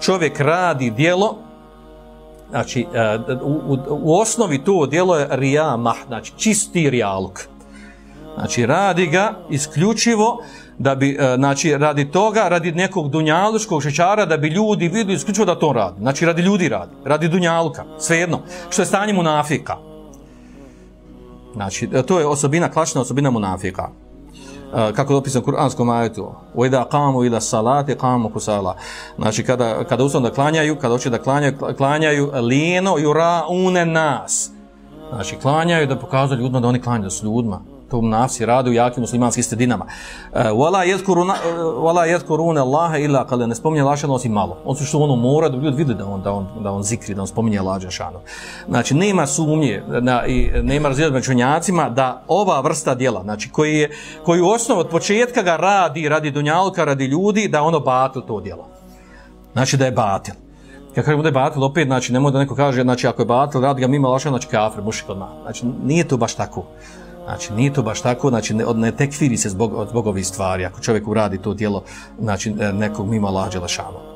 čovjek radi dijelo, znači, e, u, u, u osnovi to dijelo je rija mah, znači, čisti rijaluk. Znači, radi ga isključivo da bi, e, znači, radi toga, radi nekog dunjaluškog šećara, da bi ljudi vidjeli isključivo da to radi. Znači, radi ljudi radi, radi dunjaluka, svejedno. Što je stanje munafika. Znači, e, to je osobina, klačna osobina munafika. Kako je opisano u kuranskom ajetu u ida qamu ila salati qamu kusala. Znači kada kada ustanu da klanjaju kada hoće da klanjaju klanjaju lijeno yuraune nas. Znači klanjaju da pokazuju ljudima da oni klanjaju da su ljudima to nafsi rade u jakim muslimanskim sredinama. E, wala yadhkuruna e, wala yadhkuruna Allaha illa qala ne spominje Allaha osim malo. On su što ono mora da ljudi vide da on da on da on zikri, da on spominje Allaha šano. Znači nema sumnje na i nema razlike među učenjacima da ova vrsta djela, znači koji je koji u osnovu od početka ga radi radi dunjalka, radi ljudi, da ono batil to djelo. Znači da je batil. Kad kažemo da je batil, opet, znači, nemoj da neko kaže, znači, ako je batil, radi ga mimo laša, znači, kafir, mušik odmah. Znači, nije to baš tako. Znači, nije to baš tako, znači, ne, ne tekfiri se zbog, zbog ovih stvari, ako čovjek uradi to djelo, znači, e, nekog mimo lađe lešano.